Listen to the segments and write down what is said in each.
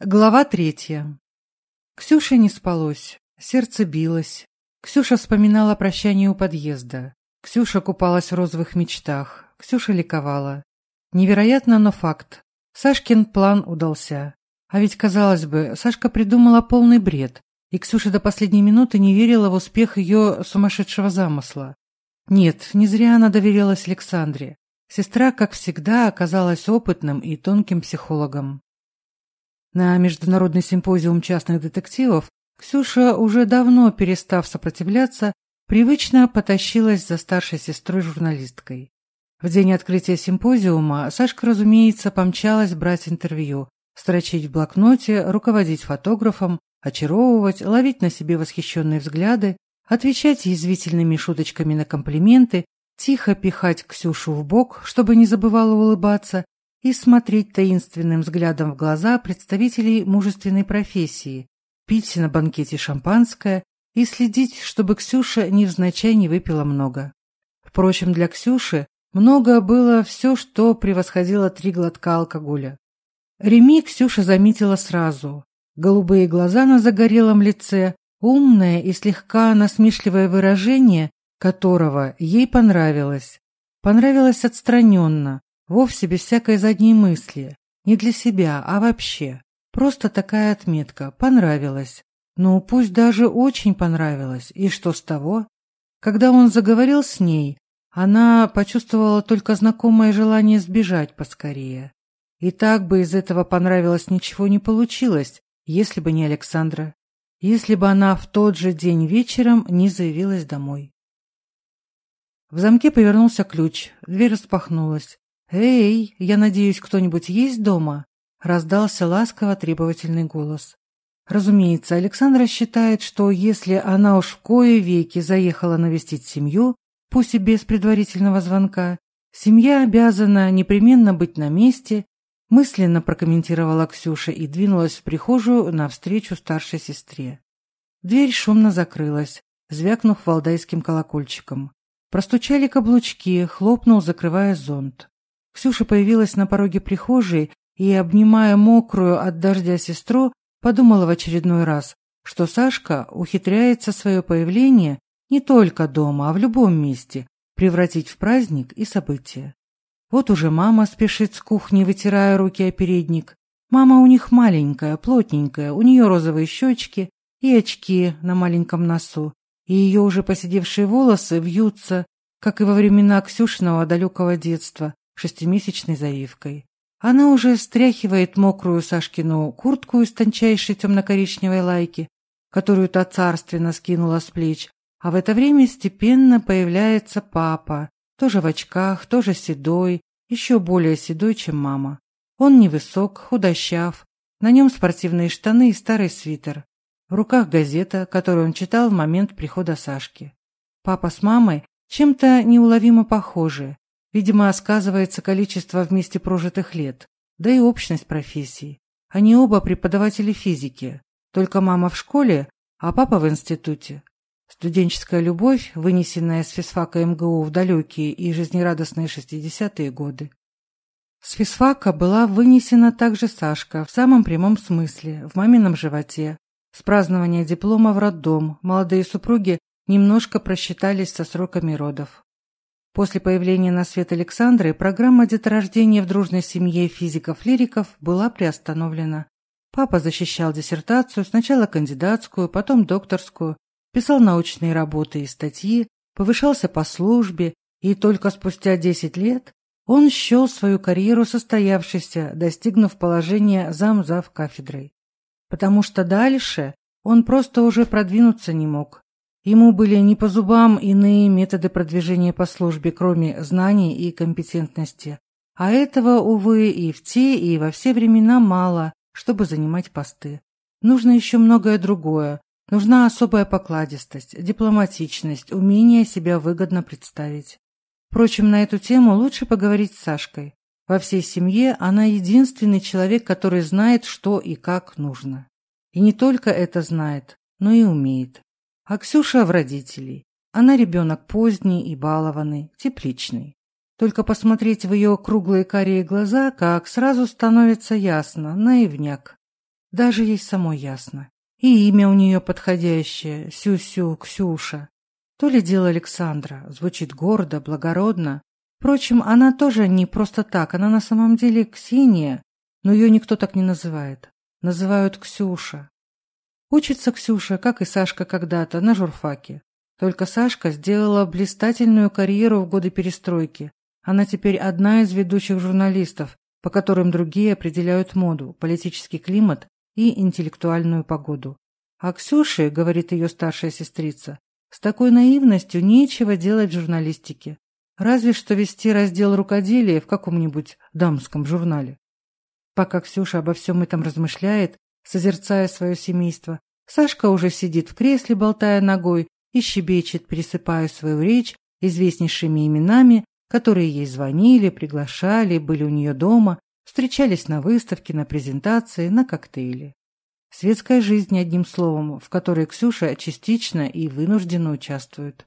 Глава третья. Ксюша не спалось, сердце билось. Ксюша вспоминала прощание у подъезда. Ксюша купалась в розовых мечтах. Ксюша ликовала. Невероятно, но факт. Сашкин план удался. А ведь, казалось бы, Сашка придумала полный бред, и Ксюша до последней минуты не верила в успех ее сумасшедшего замысла. Нет, не зря она доверилась Александре. Сестра, как всегда, оказалась опытным и тонким психологом. На международный симпозиум частных детективов Ксюша, уже давно перестав сопротивляться, привычно потащилась за старшей сестрой-журналисткой. В день открытия симпозиума Сашка, разумеется, помчалась брать интервью, строчить в блокноте, руководить фотографом, очаровывать, ловить на себе восхищенные взгляды, отвечать язвительными шуточками на комплименты, тихо пихать Ксюшу в бок, чтобы не забывала улыбаться, и смотреть таинственным взглядом в глаза представителей мужественной профессии, пить на банкете шампанское и следить, чтобы Ксюша невзначай не выпила много. Впрочем, для Ксюши много было все, что превосходило три глотка алкоголя. Реми Ксюша заметила сразу. Голубые глаза на загорелом лице, умное и слегка насмешливое выражение, которого ей понравилось. Понравилось отстраненно, Вовсе без всякой задней мысли. Не для себя, а вообще. Просто такая отметка. Понравилась. Ну, пусть даже очень понравилась. И что с того? Когда он заговорил с ней, она почувствовала только знакомое желание сбежать поскорее. И так бы из этого понравилось ничего не получилось, если бы не Александра. Если бы она в тот же день вечером не заявилась домой. В замке повернулся ключ, дверь распахнулась. «Эй, я надеюсь, кто-нибудь есть дома?» — раздался ласково требовательный голос. Разумеется, Александра считает, что если она уж в кое веки заехала навестить семью, пусть и без предварительного звонка, семья обязана непременно быть на месте, мысленно прокомментировала Ксюша и двинулась в прихожую навстречу старшей сестре. Дверь шумно закрылась, звякнув валдайским колокольчиком. Простучали каблучки, хлопнул, закрывая зонт. Ксюша появилась на пороге прихожей и, обнимая мокрую от дождя сестру, подумала в очередной раз, что Сашка ухитряется свое появление не только дома, а в любом месте превратить в праздник и событие. Вот уже мама спешит с кухни, вытирая руки о передник. Мама у них маленькая, плотненькая, у нее розовые щечки и очки на маленьком носу, и ее уже посидевшие волосы вьются, как и во времена Ксюшиного далекого детства, шестимесячной завивкой. Она уже стряхивает мокрую Сашкину куртку из тончайшей темно-коричневой лайки, которую та царственно скинула с плеч, а в это время степенно появляется папа, тоже в очках, тоже седой, еще более седой, чем мама. Он невысок, худощав, на нем спортивные штаны и старый свитер. В руках газета, которую он читал в момент прихода Сашки. Папа с мамой чем-то неуловимо похожи, Видимо, сказывается количество вместе прожитых лет, да и общность профессий. Они оба преподаватели физики, только мама в школе, а папа в институте. Студенческая любовь, вынесенная с физфака МГУ в далекие и жизнерадостные 60-е годы. С физфака была вынесена также Сашка в самом прямом смысле, в мамином животе. С празднования диплома в роддом молодые супруги немножко просчитались со сроками родов. После появления на свет Александры программа деторождения в дружной семье физиков-лириков была приостановлена. Папа защищал диссертацию, сначала кандидатскую, потом докторскую, писал научные работы и статьи, повышался по службе, и только спустя 10 лет он счел свою карьеру состоявшейся, достигнув положения зам-зав кафедрой. Потому что дальше он просто уже продвинуться не мог. Ему были не по зубам иные методы продвижения по службе, кроме знаний и компетентности. А этого, увы, и в те, и во все времена мало, чтобы занимать посты. Нужно еще многое другое. Нужна особая покладистость, дипломатичность, умение себя выгодно представить. Впрочем, на эту тему лучше поговорить с Сашкой. Во всей семье она единственный человек, который знает, что и как нужно. И не только это знает, но и умеет. А Ксюша в родителей. Она ребенок поздний и балованный, тепличный. Только посмотреть в ее круглые карие глаза, как сразу становится ясно, наивняк. Даже ей самой ясно. И имя у нее подходящее – Сюсю, -сю, Ксюша. То ли дело Александра, звучит гордо, благородно. Впрочем, она тоже не просто так, она на самом деле Ксения, но ее никто так не называет. Называют Ксюша. Учится Ксюша, как и Сашка когда-то, на журфаке. Только Сашка сделала блистательную карьеру в годы перестройки. Она теперь одна из ведущих журналистов, по которым другие определяют моду, политический климат и интеллектуальную погоду. А Ксюше, говорит ее старшая сестрица, с такой наивностью нечего делать в журналистике. Разве что вести раздел рукоделия в каком-нибудь дамском журнале. Пока Ксюша обо всем этом размышляет, Созерцая свое семейство, Сашка уже сидит в кресле, болтая ногой, и щебечет, пересыпая свою речь известнейшими именами, которые ей звонили, приглашали, были у нее дома, встречались на выставке, на презентации, на коктейле. Светская жизнь, одним словом, в которой Ксюша частично и вынужденно участвует.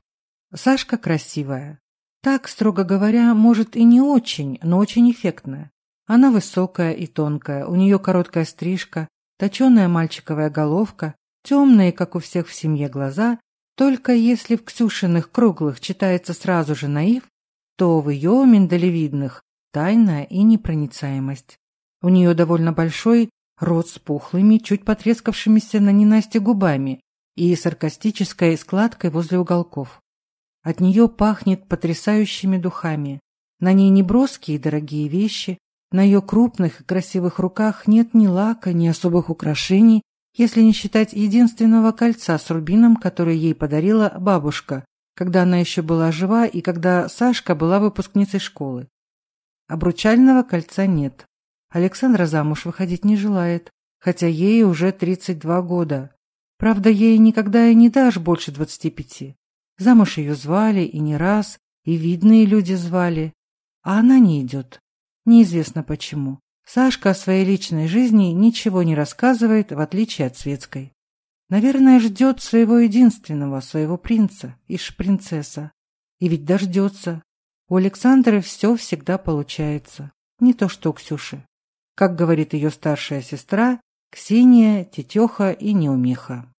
Сашка красивая. Так, строго говоря, может и не очень, но очень эффектная. Она высокая и тонкая, у нее короткая стрижка, точеная мальчиковая головка, тёмные, как у всех в семье, глаза, только если в Ксюшиных круглых читается сразу же наив, то в её миндалевидных тайна и непроницаемость. У неё довольно большой рот с пухлыми, чуть потрескавшимися на ненасти губами и саркастической складкой возле уголков. От неё пахнет потрясающими духами. На ней не неброские дорогие вещи, не броские и дорогие вещи, на ее крупных и красивых руках нет ни лака, ни особых украшений, если не считать единственного кольца с рубином, которое ей подарила бабушка, когда она еще была жива и когда Сашка была выпускницей школы. Обручального кольца нет. Александра замуж выходить не желает, хотя ей уже 32 года. Правда, ей никогда и не дашь больше 25. Замуж ее звали и не раз, и видные люди звали, а она не идет. неизвестно почему. Сашка о своей личной жизни ничего не рассказывает, в отличие от светской. Наверное, ждет своего единственного, своего принца, ишь принцесса. И ведь дождется. У Александры все всегда получается. Не то что у Ксюши. Как говорит ее старшая сестра, Ксения, тетеха и неумеха.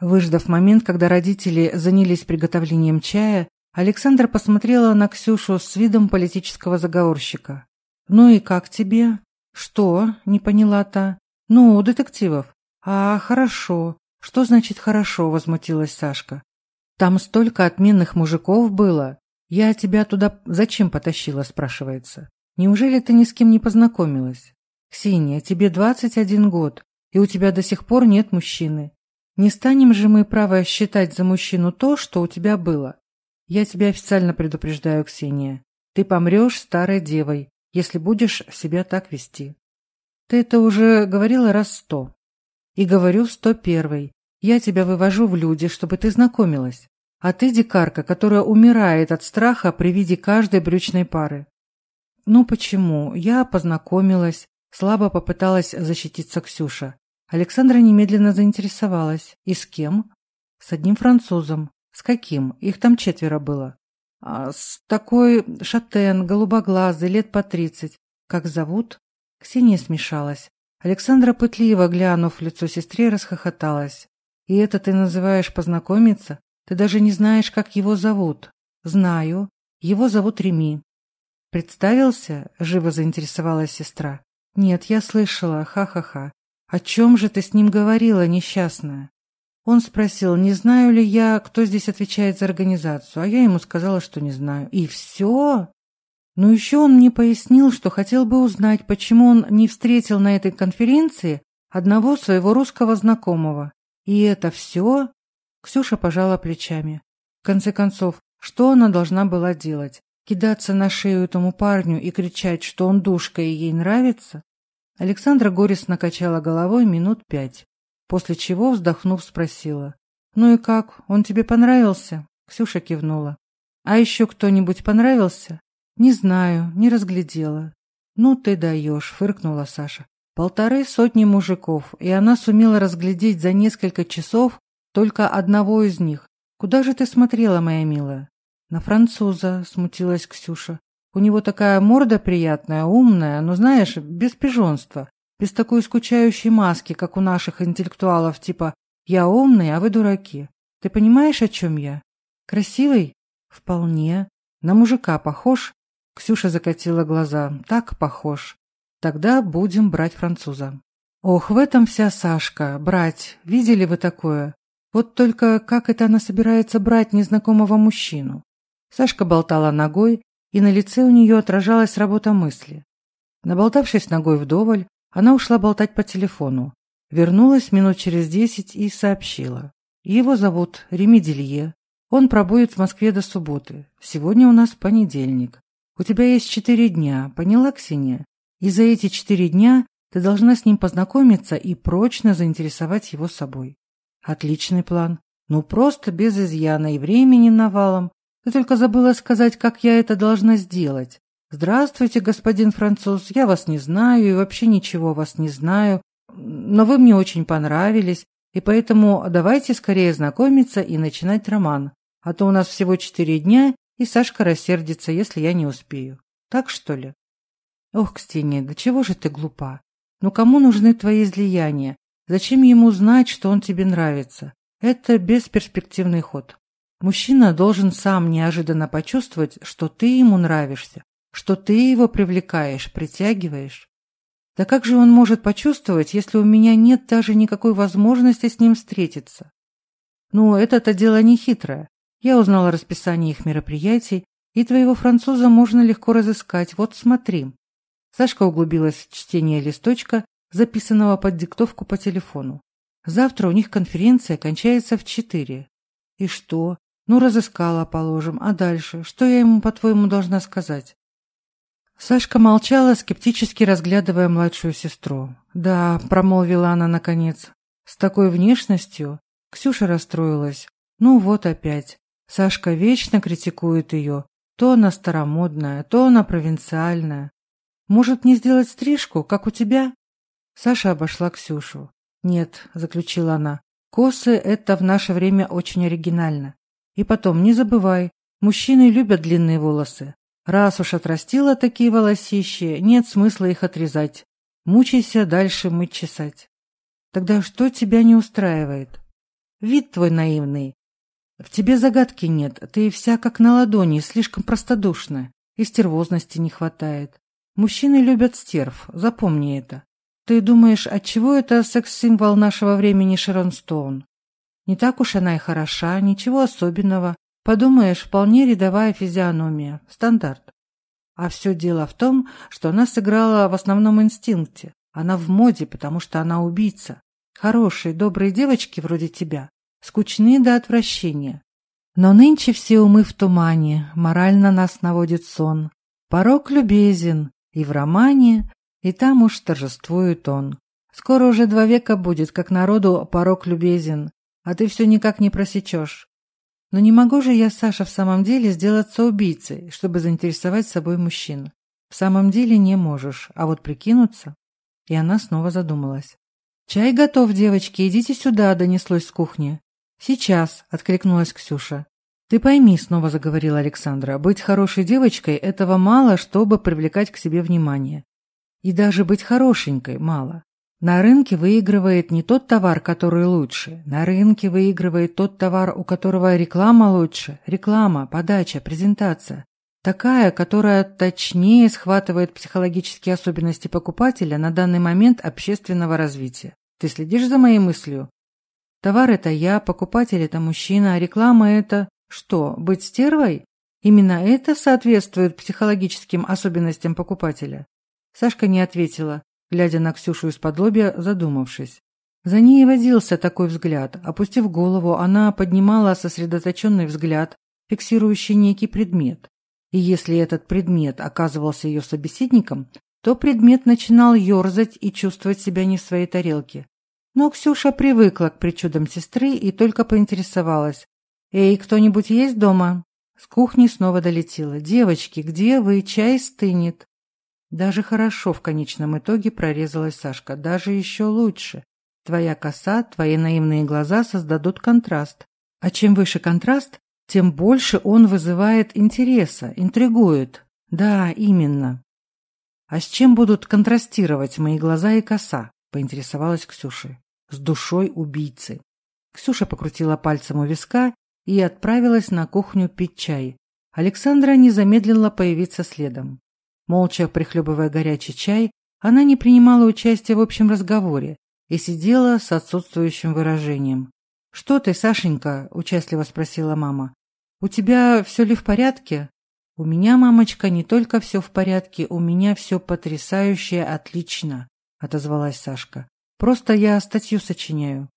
Выждав момент, когда родители занялись приготовлением чая, Александр посмотрела на Ксюшу с видом политического заговорщика. «Ну и как тебе?» «Что?» — не поняла та. «Ну, у детективов». «А, хорошо. Что значит «хорошо»?» — возмутилась Сашка. «Там столько отменных мужиков было. Я тебя туда зачем потащила?» — спрашивается. «Неужели ты ни с кем не познакомилась?» «Ксения, тебе двадцать один год, и у тебя до сих пор нет мужчины. Не станем же мы право считать за мужчину то, что у тебя было. Я тебя официально предупреждаю, Ксения. Ты помрешь старой девой, если будешь себя так вести. Ты это уже говорила раз сто. И говорю в сто первый. Я тебя вывожу в люди, чтобы ты знакомилась. А ты дикарка, которая умирает от страха при виде каждой брючной пары. Ну почему? Я познакомилась. Слабо попыталась защититься Ксюша. Александра немедленно заинтересовалась. И с кем? С одним французом. С каким? Их там четверо было. А с такой шатен, голубоглазый, лет по тридцать. Как зовут? Ксения смешалась. Александра пытливо, глянув в лицо сестре, расхохоталась. «И это ты называешь познакомиться? Ты даже не знаешь, как его зовут». «Знаю. Его зовут Реми». «Представился?» — живо заинтересовалась сестра. «Нет, я слышала. Ха-ха-ха. О чем же ты с ним говорила, несчастная?» Он спросил, не знаю ли я, кто здесь отвечает за организацию, а я ему сказала, что не знаю. И все? Но еще он мне пояснил, что хотел бы узнать, почему он не встретил на этой конференции одного своего русского знакомого. И это все? Ксюша пожала плечами. В конце концов, что она должна была делать? Кидаться на шею этому парню и кричать, что он душка и ей нравится? Александра горестно качала головой минут пять. После чего, вздохнув, спросила. «Ну и как? Он тебе понравился?» Ксюша кивнула. «А еще кто-нибудь понравился?» «Не знаю, не разглядела». «Ну ты даешь», — фыркнула Саша. Полторы сотни мужиков, и она сумела разглядеть за несколько часов только одного из них. «Куда же ты смотрела, моя милая?» «На француза», — смутилась Ксюша. «У него такая морда приятная, умная, но, знаешь, без пижонства без такой скучающей маски, как у наших интеллектуалов, типа «я умный, а вы дураки». Ты понимаешь, о чем я? Красивый? Вполне. На мужика похож? Ксюша закатила глаза. Так похож. Тогда будем брать француза. Ох, в этом вся Сашка. Брать. Видели вы такое? Вот только как это она собирается брать незнакомого мужчину? Сашка болтала ногой, и на лице у нее отражалась работа мысли. Наболтавшись ногой вдоволь, она ушла болтать по телефону. Вернулась минут через десять и сообщила. Его зовут Реми Делье. Он пробудет в Москве до субботы. Сегодня у нас понедельник. У тебя есть четыре дня, поняла, Ксения? И за эти четыре дня ты должна с ним познакомиться и прочно заинтересовать его собой. Отличный план. Ну, просто без изъяна и времени навалом. Ты только забыла сказать, как я это должна сделать. Здравствуйте, господин француз, я вас не знаю и вообще ничего вас не знаю, но вы мне очень понравились, и поэтому давайте скорее знакомиться и начинать роман, а то у нас всего четыре дня, и Сашка рассердится, если я не успею. Так что ли? Ох, Ксения, да чего же ты глупа? Ну кому нужны твои излияния? Зачем ему знать, что он тебе нравится? Это бесперспективный ход. Мужчина должен сам неожиданно почувствовать, что ты ему нравишься, что ты его привлекаешь, притягиваешь. Да как же он может почувствовать, если у меня нет даже никакой возможности с ним встретиться? Ну, это-то дело не хитрое. Я узнала расписание их мероприятий, и твоего француза можно легко разыскать. Вот смотри. Сашка углубилась в чтение листочка, записанного под диктовку по телефону. Завтра у них конференция кончается в четыре. И что? Ну, разыскала, положим. А дальше? Что я ему, по-твоему, должна сказать? Сашка молчала, скептически разглядывая младшую сестру. «Да», — промолвила она наконец, — «с такой внешностью?» Ксюша расстроилась. «Ну вот опять. Сашка вечно критикует ее. То она старомодная, то она провинциальная. Может, не сделать стрижку, как у тебя?» Саша обошла Ксюшу. «Нет», — заключила она, — «косы — это в наше время очень оригинально. И потом, не забывай, мужчины любят длинные волосы. Раз уж отрастила такие волосищи, нет смысла их отрезать. Мучайся дальше мыть чесать. Тогда что тебя не устраивает? Вид твой наивный. В тебе загадки нет, ты вся как на ладони, слишком простодушна. И стервозности не хватает. Мужчины любят стерв, запомни это. Ты думаешь, отчего это секс-символ нашего времени Шерон Стоун? Не так уж она и хороша, ничего особенного. Подумаешь, вполне рядовая физиономия, стандарт. А все дело в том, что она сыграла в основном инстинкте. Она в моде, потому что она убийца. Хорошие, добрые девочки вроде тебя, скучны до отвращения. Но нынче все умы в тумане, морально нас наводит сон. Порог любезен, и в романе, и там уж торжествует он. Скоро уже два века будет, как народу порог любезен, а ты все никак не просечешь. Но не могу же я, Саша, в самом деле сделаться убийцей, чтобы заинтересовать собой мужчин. В самом деле не можешь, а вот прикинуться. И она снова задумалась. «Чай готов, девочки, идите сюда», — донеслось с кухни. «Сейчас», — откликнулась Ксюша. «Ты пойми», — снова заговорила Александра, — «быть хорошей девочкой — этого мало, чтобы привлекать к себе внимание. И даже быть хорошенькой мало. На рынке выигрывает не тот товар, который лучше. На рынке выигрывает тот товар, у которого реклама лучше. Реклама, подача, презентация. Такая, которая точнее схватывает психологические особенности покупателя на данный момент общественного развития. Ты следишь за моей мыслью? Товар – это я, покупатель – это мужчина, а реклама – это что, быть стервой? Именно это соответствует психологическим особенностям покупателя? Сашка не ответила глядя на Ксюшу из-под лобья, задумавшись. За ней возился такой взгляд. Опустив голову, она поднимала сосредоточенный взгляд, фиксирующий некий предмет. И если этот предмет оказывался ее собеседником, то предмет начинал ерзать и чувствовать себя не в своей тарелке. Но Ксюша привыкла к причудам сестры и только поинтересовалась. «Эй, кто-нибудь есть дома?» С кухни снова долетела. «Девочки, где вы? Чай стынет». Даже хорошо в конечном итоге прорезалась Сашка, даже еще лучше. Твоя коса, твои наивные глаза создадут контраст. А чем выше контраст, тем больше он вызывает интереса, интригует. Да, именно. А с чем будут контрастировать мои глаза и коса? Поинтересовалась Ксюша. С душой убийцы. Ксюша покрутила пальцем у виска и отправилась на кухню пить чай. Александра не замедлила появиться следом молча прихлебывая горячий чай, она не принимала участия в общем разговоре и сидела с отсутствующим выражением. «Что ты, Сашенька?» – участливо спросила мама. «У тебя все ли в порядке?» «У меня, мамочка, не только все в порядке, у меня все потрясающе отлично», – отозвалась Сашка. «Просто я статью сочиняю».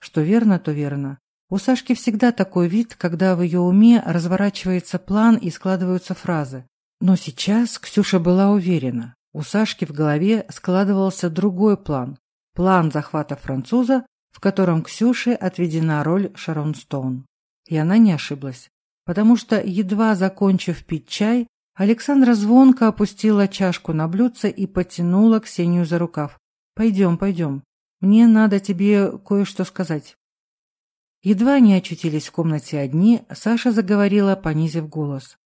Что верно, то верно. У Сашки всегда такой вид, когда в ее уме разворачивается план и складываются фразы. Но сейчас Ксюша была уверена. У Сашки в голове складывался другой план. План захвата француза, в котором Ксюше отведена роль Шарон Стоун. И она не ошиблась. Потому что, едва закончив пить чай, Александра звонко опустила чашку на блюдце и потянула Ксению за рукав. «Пойдем, пойдем. Мне надо тебе кое-что сказать». Едва они очутились в комнате одни, Саша заговорила, понизив голос.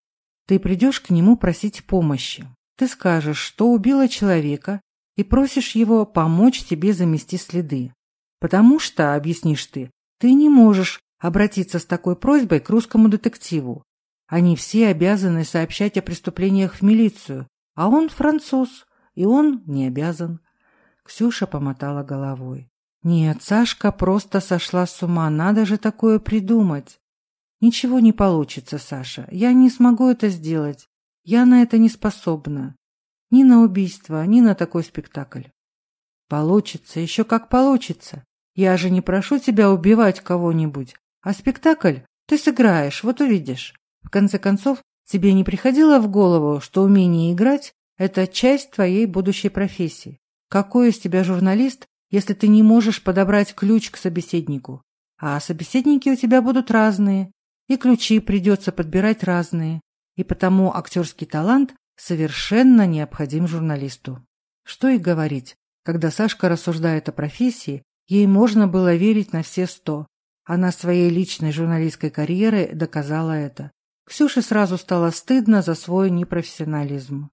Ты придешь к нему просить помощи. Ты скажешь, что убила человека, и просишь его помочь тебе замести следы. Потому что, объяснишь ты, ты не можешь обратиться с такой просьбой к русскому детективу. Они все обязаны сообщать о преступлениях в милицию, а он француз, и он не обязан. Ксюша помотала головой. Нет, Сашка просто сошла с ума, надо же такое придумать ничего не получится, Саша. Я не смогу это сделать. Я на это не способна. Ни на убийство, ни на такой спектакль. Получится, еще как получится. Я же не прошу тебя убивать кого-нибудь. А спектакль ты сыграешь, вот увидишь. В конце концов, тебе не приходило в голову, что умение играть – это часть твоей будущей профессии? Какой из тебя журналист, если ты не можешь подобрать ключ к собеседнику? А собеседники у тебя будут разные и ключи придется подбирать разные, и потому актерский талант совершенно необходим журналисту. Что и говорить, когда Сашка рассуждает о профессии, ей можно было верить на все сто. Она своей личной журналистской карьерой доказала это. Ксюше сразу стало стыдно за свой непрофессионализм.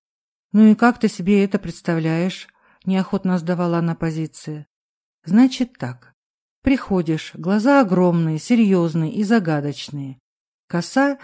«Ну и как ты себе это представляешь?» – неохотно сдавала она позиции. «Значит так. Приходишь, глаза огромные, серьезные и загадочные. Коса?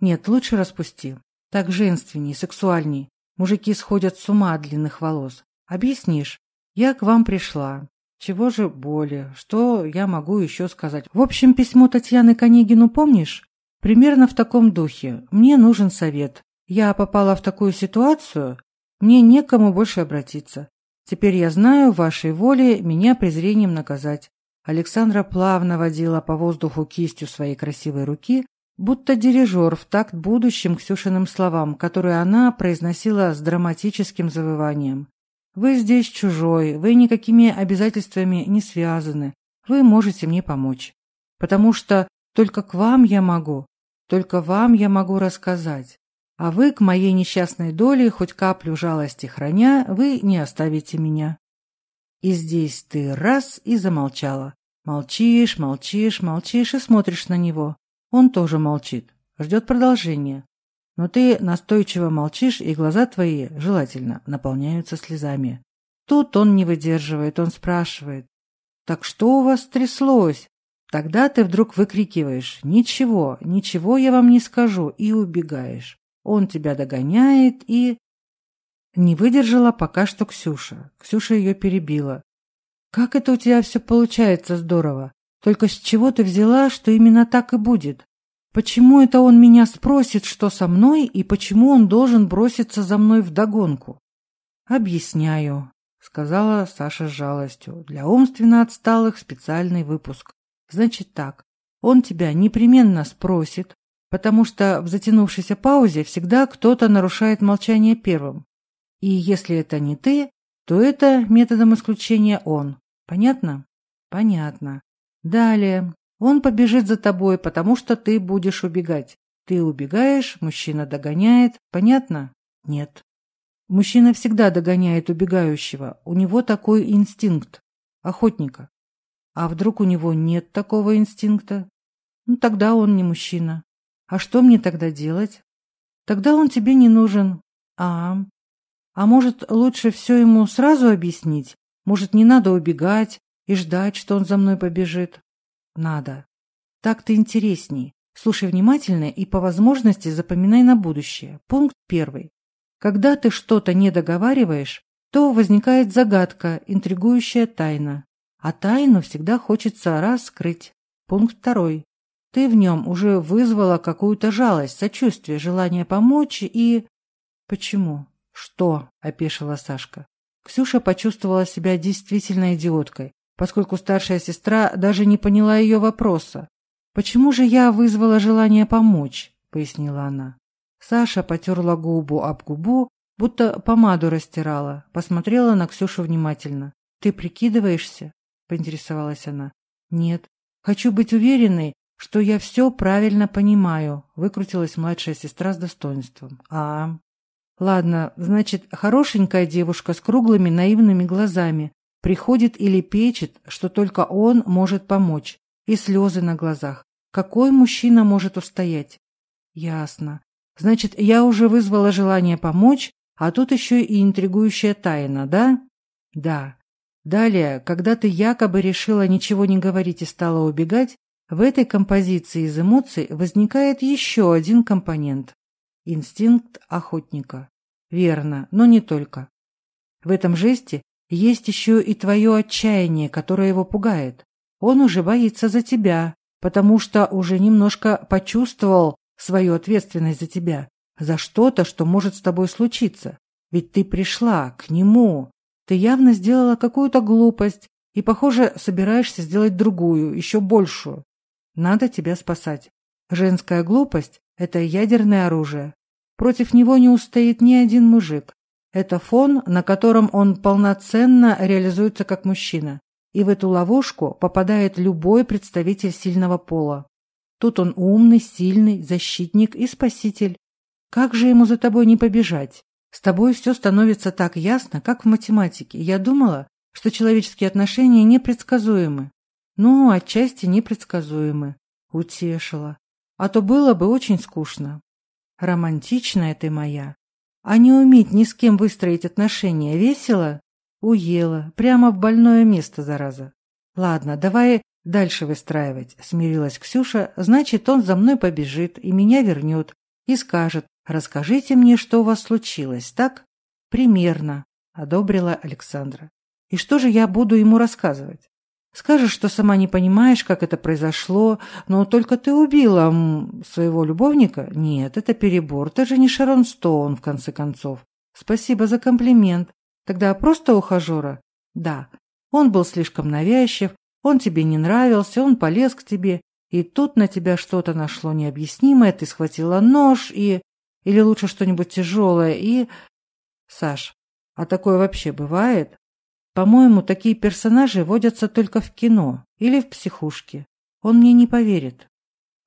Нет, лучше распусти. Так женственней, сексуальней. Мужики сходят с ума от длинных волос. Объяснишь? Я к вам пришла. Чего же более? Что я могу еще сказать? В общем, письмо Татьяны Конегину помнишь? Примерно в таком духе. Мне нужен совет. Я попала в такую ситуацию, мне некому больше обратиться. Теперь я знаю, вашей воле меня презрением наказать. Александра плавно водила по воздуху кистью своей красивой руки, Будто дирижер в такт будущим Ксюшиным словам, которые она произносила с драматическим завыванием. «Вы здесь чужой, вы никакими обязательствами не связаны, вы можете мне помочь. Потому что только к вам я могу, только вам я могу рассказать. А вы к моей несчастной доле, хоть каплю жалости храня, вы не оставите меня». И здесь ты раз и замолчала. Молчишь, молчишь, молчишь и смотришь на него. Он тоже молчит, ждет продолжения. Но ты настойчиво молчишь, и глаза твои, желательно, наполняются слезами. Тут он не выдерживает, он спрашивает. «Так что у вас тряслось?» Тогда ты вдруг выкрикиваешь «Ничего, ничего я вам не скажу» и убегаешь. Он тебя догоняет и... Не выдержала пока что Ксюша. Ксюша ее перебила. «Как это у тебя все получается здорово? Только с чего ты взяла, что именно так и будет? Почему это он меня спросит, что со мной, и почему он должен броситься за мной вдогонку? Объясняю, сказала Саша с жалостью. Для умственно отсталых специальный выпуск. Значит так, он тебя непременно спросит, потому что в затянувшейся паузе всегда кто-то нарушает молчание первым. И если это не ты, то это методом исключения он. Понятно? Понятно. Далее он побежит за тобой, потому что ты будешь убегать. Ты убегаешь, мужчина догоняет. Понятно? Нет. Мужчина всегда догоняет убегающего. У него такой инстинкт. Охотника. А вдруг у него нет такого инстинкта? Ну, тогда он не мужчина. А что мне тогда делать? Тогда он тебе не нужен. А, а может, лучше все ему сразу объяснить? Может, не надо убегать, и ждать, что он за мной побежит? Надо. Так-то интересней. Слушай внимательно и по возможности запоминай на будущее. Пункт первый. Когда ты что-то не договариваешь, то возникает загадка, интригующая тайна. А тайну всегда хочется раскрыть. Пункт второй. Ты в нем уже вызвала какую-то жалость, сочувствие, желание помочь и... Почему? Что? — опешила Сашка. Ксюша почувствовала себя действительно идиоткой, поскольку старшая сестра даже не поняла ее вопроса. «Почему же я вызвала желание помочь?» – пояснила она. Саша потерла губу об губу, будто помаду растирала, посмотрела на Ксюшу внимательно. «Ты прикидываешься?» – поинтересовалась она. «Нет. Хочу быть уверенной, что я все правильно понимаю», – выкрутилась младшая сестра с достоинством. «А...» «Ладно, значит, хорошенькая девушка с круглыми наивными глазами, приходит или печет, что только он может помочь, и слезы на глазах. Какой мужчина может устоять? Ясно. Значит, я уже вызвала желание помочь, а тут еще и интригующая тайна, да? Да. Далее, когда ты якобы решила ничего не говорить и стала убегать, в этой композиции из эмоций возникает еще один компонент – инстинкт охотника. Верно, но не только. В этом жесте есть еще и твое отчаяние, которое его пугает. Он уже боится за тебя, потому что уже немножко почувствовал свою ответственность за тебя, за что-то, что может с тобой случиться. Ведь ты пришла к нему. Ты явно сделала какую-то глупость и, похоже, собираешься сделать другую, еще большую. Надо тебя спасать. Женская глупость – это ядерное оружие. Против него не устоит ни один мужик. Это фон, на котором он полноценно реализуется как мужчина. И в эту ловушку попадает любой представитель сильного пола. Тут он умный, сильный, защитник и спаситель. Как же ему за тобой не побежать? С тобой все становится так ясно, как в математике. Я думала, что человеческие отношения непредсказуемы. Ну, отчасти непредсказуемы. Утешила. А то было бы очень скучно. Романтичная ты моя. А не уметь ни с кем выстроить отношения весело? Уела. Прямо в больное место, зараза. Ладно, давай дальше выстраивать, смирилась Ксюша. Значит, он за мной побежит и меня вернет. И скажет, расскажите мне, что у вас случилось, так? Примерно, одобрила Александра. И что же я буду ему рассказывать? Скажешь, что сама не понимаешь, как это произошло, но только ты убила своего любовника? Нет, это перебор, ты же не Шарон Стоун, в конце концов. Спасибо за комплимент. Тогда просто ухажера? Да. Он был слишком навязчив, он тебе не нравился, он полез к тебе. И тут на тебя что-то нашло необъяснимое, ты схватила нож и... Или лучше что-нибудь тяжелое и... Саш, а такое вообще бывает? По-моему, такие персонажи водятся только в кино или в психушке. Он мне не поверит.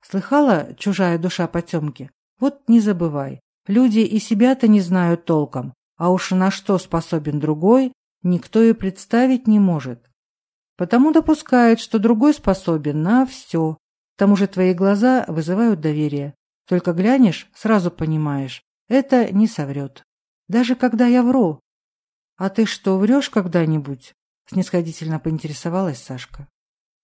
Слыхала чужая душа потемки? Вот не забывай. Люди и себя-то не знают толком, а уж на что способен другой, никто и представить не может. Потому допускают, что другой способен на все. К тому же твои глаза вызывают доверие. Только глянешь, сразу понимаешь, это не соврет. Даже когда я вру, А ты что, врешь когда-нибудь? Снисходительно поинтересовалась Сашка.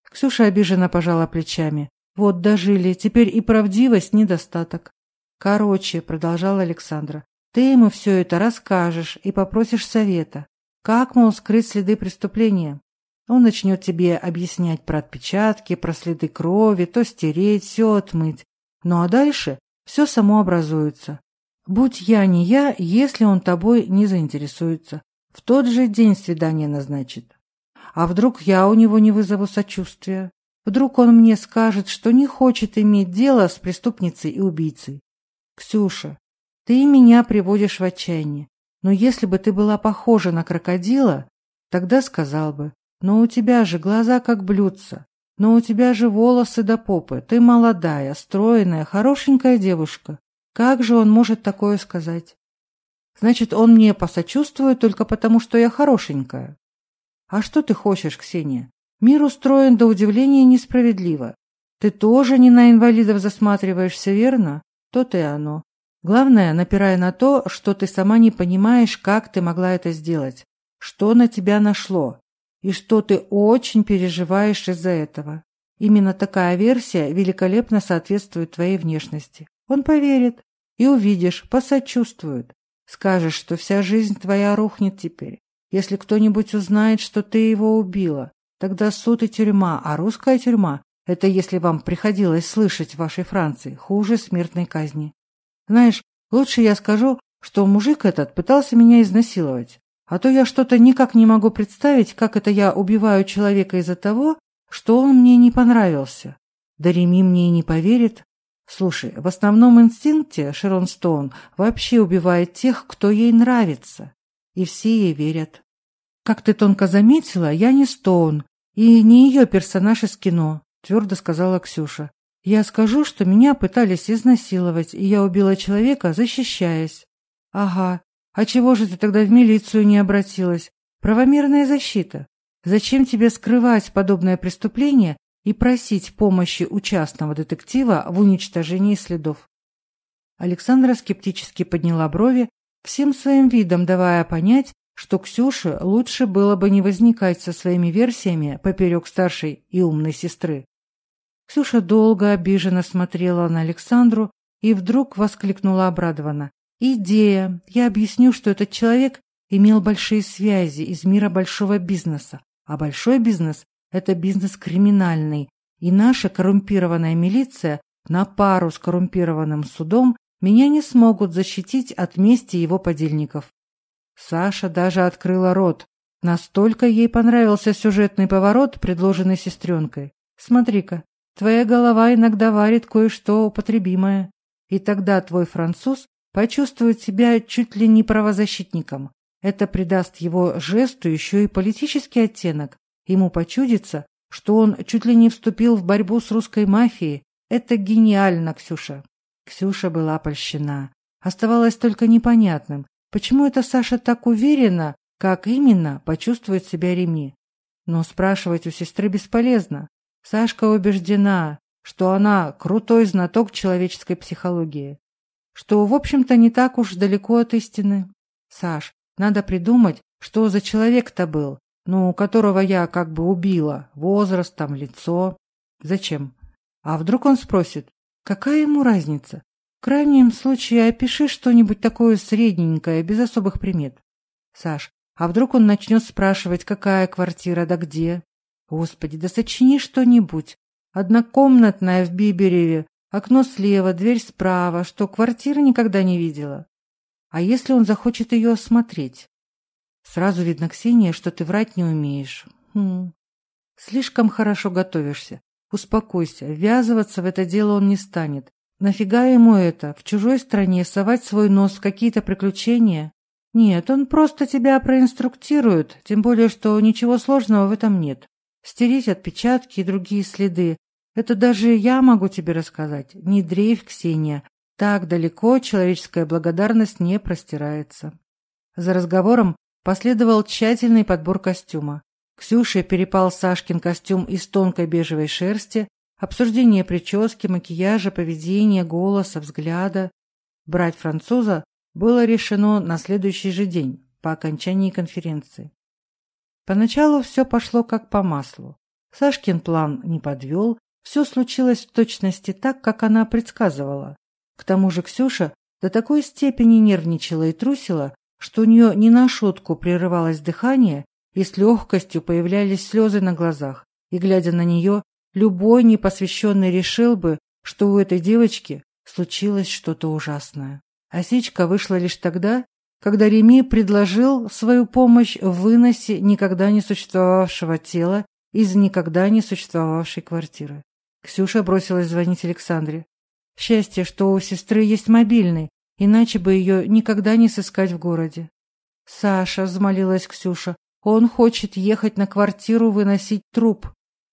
Ксюша обиженно пожала плечами. Вот дожили, теперь и правдивость недостаток. Короче, продолжала Александра, ты ему все это расскажешь и попросишь совета. Как, мол, скрыть следы преступления? Он начнет тебе объяснять про отпечатки, про следы крови, то стереть, все отмыть. Ну а дальше все само образуется. Будь я не я, если он тобой не заинтересуется. В тот же день свидание назначит. А вдруг я у него не вызову сочувствия? Вдруг он мне скажет, что не хочет иметь дело с преступницей и убийцей? Ксюша, ты меня приводишь в отчаяние. Но если бы ты была похожа на крокодила, тогда сказал бы, но у тебя же глаза как блюдца. Но у тебя же волосы до попы, ты молодая, стройная, хорошенькая девушка. Как же он может такое сказать? Значит, он мне посочувствует только потому, что я хорошенькая. А что ты хочешь, Ксения? Мир устроен до удивления несправедливо. Ты тоже не на инвалидов засматриваешься, верно? То-то и оно. Главное, напирая на то, что ты сама не понимаешь, как ты могла это сделать, что на тебя нашло, и что ты очень переживаешь из-за этого. Именно такая версия великолепно соответствует твоей внешности. Он поверит и увидишь, посочувствует. Скажешь, что вся жизнь твоя рухнет теперь. Если кто-нибудь узнает, что ты его убила, тогда суд и тюрьма, а русская тюрьма — это, если вам приходилось слышать в вашей Франции, хуже смертной казни. Знаешь, лучше я скажу, что мужик этот пытался меня изнасиловать. А то я что-то никак не могу представить, как это я убиваю человека из-за того, что он мне не понравился. Да Реми мне и не поверит, Слушай, в основном инстинкте Шерон Стоун вообще убивает тех, кто ей нравится. И все ей верят. Как ты тонко заметила, я не Стоун и не ее персонаж из кино, твердо сказала Ксюша. Я скажу, что меня пытались изнасиловать, и я убила человека, защищаясь. Ага. А чего же ты тогда в милицию не обратилась? Правомерная защита. Зачем тебе скрывать подобное преступление и просить помощи у частного детектива в уничтожении следов. Александра скептически подняла брови, всем своим видом давая понять, что Ксюше лучше было бы не возникать со своими версиями поперек старшей и умной сестры. Ксюша долго обиженно смотрела на Александру и вдруг воскликнула обрадованно. «Идея! Я объясню, что этот человек имел большие связи из мира большого бизнеса, а большой бизнес это бизнес криминальный, и наша коррумпированная милиция на пару с коррумпированным судом меня не смогут защитить от мести его подельников. Саша даже открыла рот. Настолько ей понравился сюжетный поворот, предложенный сестренкой. Смотри-ка, твоя голова иногда варит кое-что употребимое. И тогда твой француз почувствует себя чуть ли не правозащитником. Это придаст его жесту еще и политический оттенок, Ему почудится, что он чуть ли не вступил в борьбу с русской мафией. Это гениально, Ксюша. Ксюша была польщена. Оставалось только непонятным, почему это Саша так уверена, как именно почувствует себя Реми. Но спрашивать у сестры бесполезно. Сашка убеждена, что она крутой знаток человеческой психологии, что, в общем-то, не так уж далеко от истины. Саш, надо придумать, что за человек-то был, ну, которого я как бы убила, возраст, там, лицо. Зачем? А вдруг он спросит, какая ему разница? В крайнем случае опиши что-нибудь такое средненькое, без особых примет. Саш, а вдруг он начнет спрашивать, какая квартира да где? Господи, да сочини что-нибудь. Однокомнатная в Бибереве, окно слева, дверь справа, что квартиры никогда не видела. А если он захочет ее осмотреть? Сразу видно Ксения, что ты врать не умеешь. Хм. Слишком хорошо готовишься. Успокойся, ввязываться в это дело он не станет. Нафига ему это, в чужой стране совать свой нос в какие-то приключения? Нет, он просто тебя проинструктирует, тем более, что ничего сложного в этом нет. Стереть отпечатки и другие следы. Это даже я могу тебе рассказать. Не дрейф, Ксения. Так далеко человеческая благодарность не простирается. За разговором Последовал тщательный подбор костюма. Ксюше перепал Сашкин костюм из тонкой бежевой шерсти, обсуждение прически, макияжа, поведения, голоса, взгляда. Брать француза было решено на следующий же день, по окончании конференции. Поначалу все пошло как по маслу. Сашкин план не подвел, все случилось в точности так, как она предсказывала. К тому же Ксюша до такой степени нервничала и трусила, что у нее не на шутку прерывалось дыхание, и с легкостью появлялись слезы на глазах, и, глядя на нее, любой непосвященный решил бы, что у этой девочки случилось что-то ужасное. Осечка вышла лишь тогда, когда Реми предложил свою помощь в выносе никогда не существовавшего тела из никогда не существовавшей квартиры. Ксюша бросилась звонить Александре. Счастье, что у сестры есть мобильный, иначе бы ее никогда не сыскать в городе. «Саша», — взмолилась Ксюша, — «он хочет ехать на квартиру выносить труп.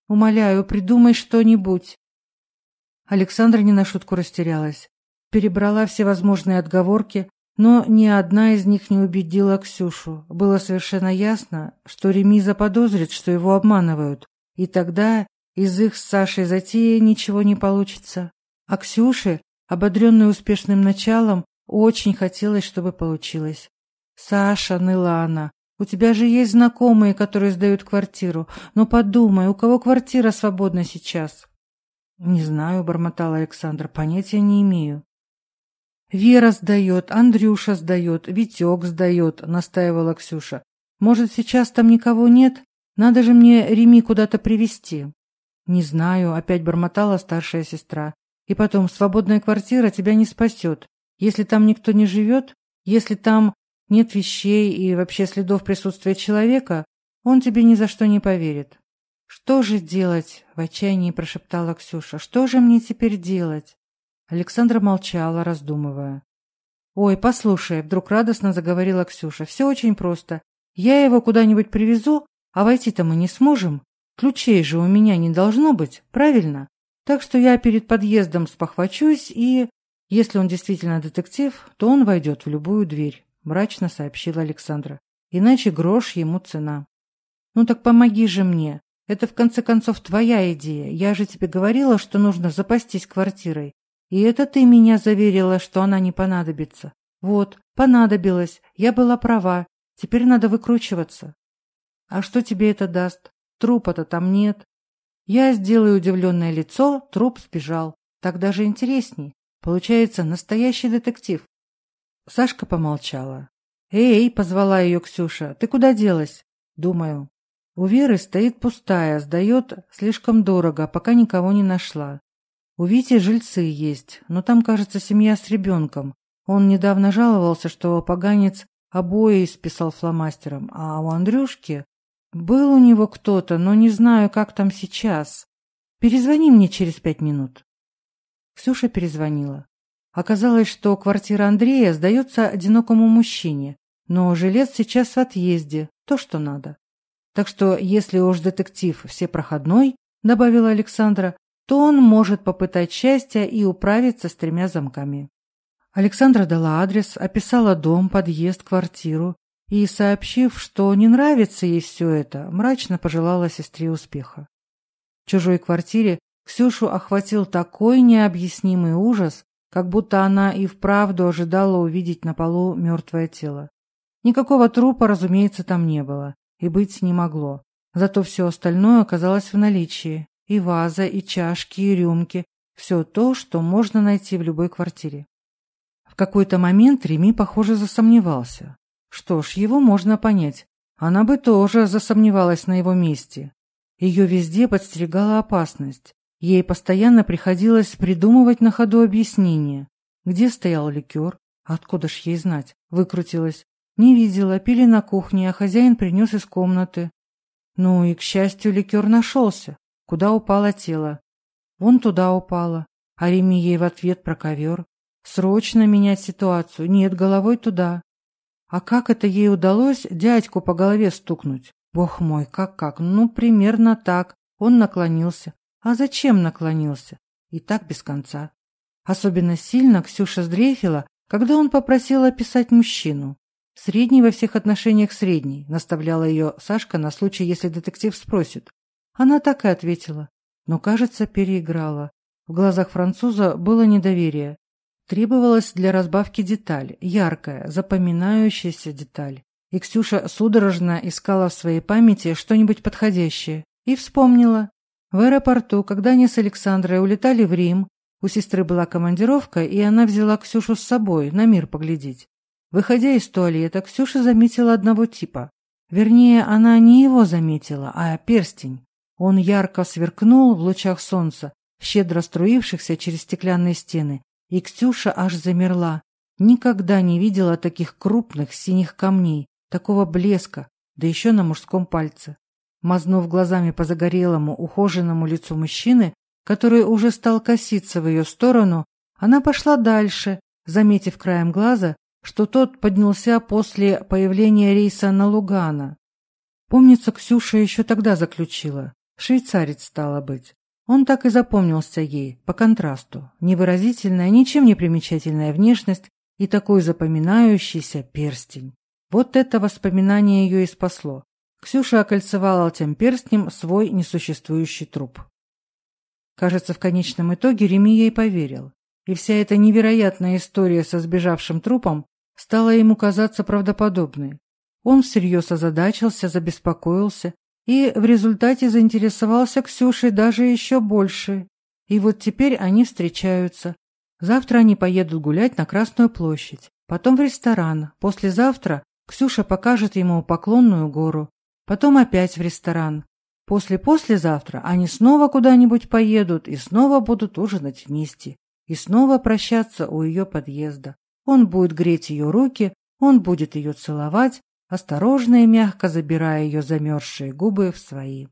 Умоляю, придумай что-нибудь». Александра не на шутку растерялась. Перебрала всевозможные отговорки, но ни одна из них не убедила Ксюшу. Было совершенно ясно, что Реми заподозрит, что его обманывают, и тогда из их с Сашей затеи ничего не получится. А Ксюше, ободренной успешным началом, Очень хотелось, чтобы получилось. «Саша», — ныла она, — «у тебя же есть знакомые, которые сдают квартиру. Но подумай, у кого квартира свободна сейчас?» «Не знаю», — бормотал Александр, — «понятия не имею». «Вера сдает, Андрюша сдает, Витек сдает», — настаивала Ксюша. «Может, сейчас там никого нет? Надо же мне Реми куда-то привезти». «Не знаю», — опять бормотала старшая сестра. «И потом, свободная квартира тебя не спасет. Если там никто не живет, если там нет вещей и вообще следов присутствия человека, он тебе ни за что не поверит. «Что же делать?» – в отчаянии прошептала Ксюша. «Что же мне теперь делать?» Александра молчала, раздумывая. «Ой, послушай», – вдруг радостно заговорила Ксюша, – «все очень просто. Я его куда-нибудь привезу, а войти-то мы не сможем. Ключей же у меня не должно быть, правильно? Так что я перед подъездом спохвачусь и... Если он действительно детектив, то он войдет в любую дверь», – мрачно сообщила Александра. «Иначе грош ему цена». «Ну так помоги же мне. Это, в конце концов, твоя идея. Я же тебе говорила, что нужно запастись квартирой. И это ты меня заверила, что она не понадобится. Вот, понадобилась. Я была права. Теперь надо выкручиваться». «А что тебе это даст? Трупа-то там нет». Я сделаю удивленное лицо, труп сбежал. Так даже интересней. Получается, настоящий детектив. Сашка помолчала. «Эй!» – позвала ее Ксюша. «Ты куда делась?» «Думаю». У Веры стоит пустая, сдает слишком дорого, пока никого не нашла. У Вити жильцы есть, но там, кажется, семья с ребенком. Он недавно жаловался, что поганец обои списал фломастером, а у Андрюшки... Был у него кто-то, но не знаю, как там сейчас. Перезвони мне через пять минут. Ксюша перезвонила. Оказалось, что квартира Андрея сдается одинокому мужчине, но жилец сейчас в отъезде, то, что надо. Так что, если уж детектив все проходной, добавила Александра, то он может попытать счастья и управиться с тремя замками. Александра дала адрес, описала дом, подъезд, квартиру и, сообщив, что не нравится ей все это, мрачно пожелала сестре успеха. В чужой квартире Ксюшу охватил такой необъяснимый ужас, как будто она и вправду ожидала увидеть на полу мертвое тело. Никакого трупа, разумеется, там не было, и быть не могло. Зато все остальное оказалось в наличии. И ваза, и чашки, и рюмки. Все то, что можно найти в любой квартире. В какой-то момент Реми, похоже, засомневался. Что ж, его можно понять. Она бы тоже засомневалась на его месте. Ее везде подстерегала опасность. Ей постоянно приходилось придумывать на ходу объяснение. Где стоял ликер? Откуда ж ей знать? Выкрутилась. Не видела, пили на кухне, а хозяин принес из комнаты. Ну и, к счастью, ликер нашелся. Куда упало тело? Вон туда упало. А Реми ей в ответ про ковер. Срочно менять ситуацию. Нет, головой туда. А как это ей удалось дядьку по голове стукнуть? Бог мой, как-как? Ну, примерно так. Он наклонился. «А зачем наклонился? И так без конца». Особенно сильно Ксюша сдрефила, когда он попросил описать мужчину. «Средний во всех отношениях средний», — наставляла ее Сашка на случай, если детектив спросит. Она так и ответила, но, кажется, переиграла. В глазах француза было недоверие. Требовалась для разбавки деталь, яркая, запоминающаяся деталь. И Ксюша судорожно искала в своей памяти что-нибудь подходящее. И вспомнила. В аэропорту, когда они с Александрой улетали в Рим, у сестры была командировка, и она взяла Ксюшу с собой, на мир поглядеть. Выходя из туалета, Ксюша заметила одного типа. Вернее, она не его заметила, а перстень. Он ярко сверкнул в лучах солнца, щедро струившихся через стеклянные стены, и Ксюша аж замерла. Никогда не видела таких крупных синих камней, такого блеска, да еще на мужском пальце. Мазнув глазами по загорелому, ухоженному лицу мужчины, который уже стал коситься в ее сторону, она пошла дальше, заметив краем глаза, что тот поднялся после появления рейса на Лугана. Помнится, Ксюша еще тогда заключила. Швейцарец, стало быть. Он так и запомнился ей, по контрасту. Невыразительная, ничем не примечательная внешность и такой запоминающийся перстень. Вот это воспоминание ее и спасло. Ксюша окольцевала тем перстнем свой несуществующий труп. Кажется, в конечном итоге Реми ей поверил, и вся эта невероятная история со сбежавшим трупом стала ему казаться правдоподобной. Он всерьез озадачился, забеспокоился и в результате заинтересовался Ксюшей даже еще больше. И вот теперь они встречаются. Завтра они поедут гулять на Красную площадь, потом в ресторан, послезавтра Ксюша покажет ему поклонную гору, потом опять в ресторан. После-послезавтра они снова куда-нибудь поедут и снова будут ужинать вместе, и снова прощаться у ее подъезда. Он будет греть ее руки, он будет ее целовать, осторожно и мягко забирая ее замерзшие губы в свои.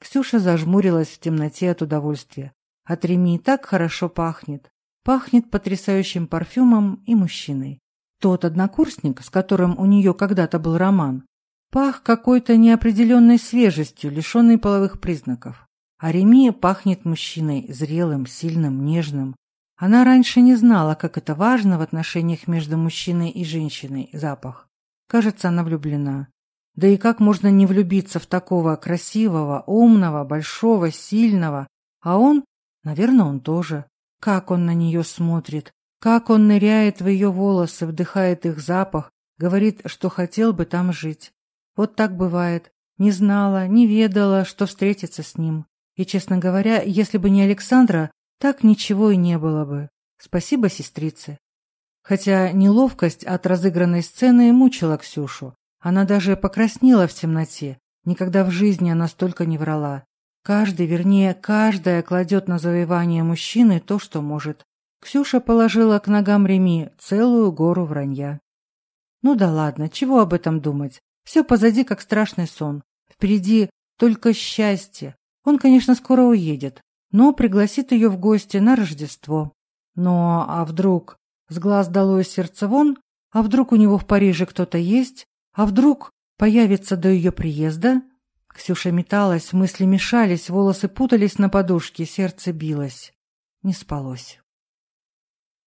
Ксюша зажмурилась в темноте от удовольствия. От Реми так хорошо пахнет. Пахнет потрясающим парфюмом и мужчиной. Тот однокурсник, с которым у нее когда-то был роман, Пах какой-то неопределенной свежестью, лишенной половых признаков. А Ремия пахнет мужчиной зрелым, сильным, нежным. Она раньше не знала, как это важно в отношениях между мужчиной и женщиной – запах. Кажется, она влюблена. Да и как можно не влюбиться в такого красивого, умного, большого, сильного? А он? Наверное, он тоже. Как он на нее смотрит, как он ныряет в ее волосы, вдыхает их запах, говорит, что хотел бы там жить. Вот так бывает. Не знала, не ведала, что встретится с ним. И, честно говоря, если бы не Александра, так ничего и не было бы. Спасибо сестрицы. Хотя неловкость от разыгранной сцены мучила Ксюшу. Она даже покраснела в темноте. Никогда в жизни она столько не врала. Каждый, вернее, каждая кладет на завоевание мужчины то, что может. Ксюша положила к ногам Реми целую гору вранья. Ну да ладно, чего об этом думать? Все позади, как страшный сон. Впереди только счастье. Он, конечно, скоро уедет, но пригласит ее в гости на Рождество. Но а вдруг? С глаз долой сердце вон. А вдруг у него в Париже кто-то есть? А вдруг появится до ее приезда? Ксюша металась, мысли мешались, волосы путались на подушке, сердце билось. Не спалось.